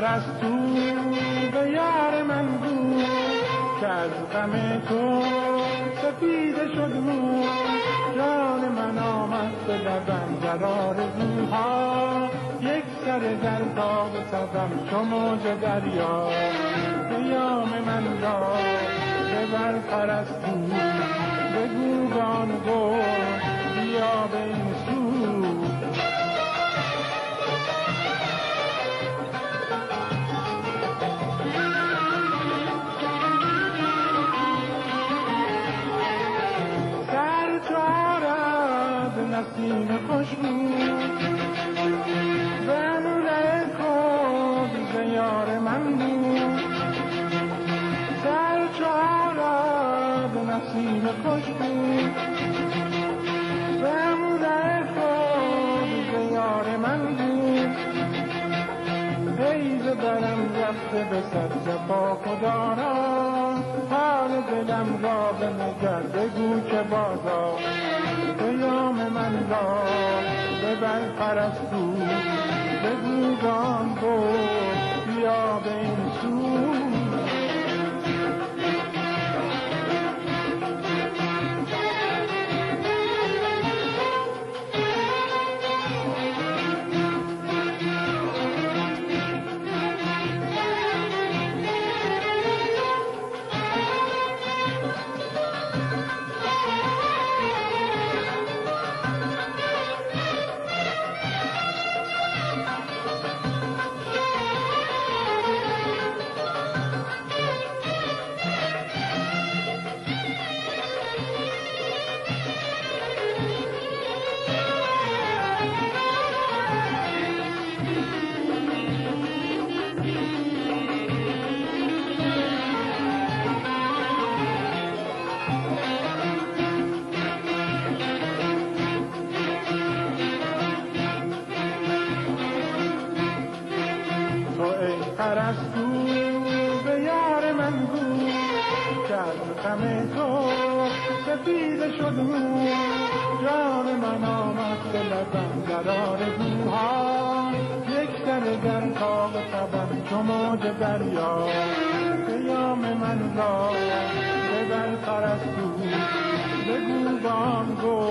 پرستو به یار من بود که از غم تو سفیده شد مو. جان من آمد به لبم در آرزوها یک سر در داغ سبم چو موج دریا. قیام من را ببر پرستو بگو گو. بیا رفته به سر جفا خدا را حال دلم را به نگر بگو که بازا پیام من را ببر پرستو بگو گان بیا به یار من بود که غم تو سفید شد جان من آمد به لبم در آرزوها یک سر در تاق تبم چو موج دریا قیام من را ببر پرستو بگو بام گو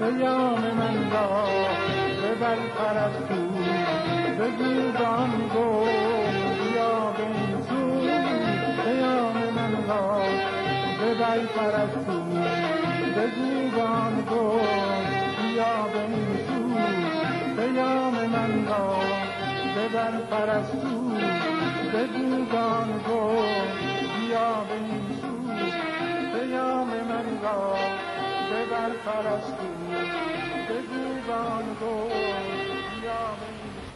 بازا پیام من را ببر پرستو بگو گو بیا به این سو پیام من را ببر پرستو بگو گو بیا به این سو پیام من را ببر پرستو بگو گو بیا به این سو پیام من را پرستو بگو گو بیا. به این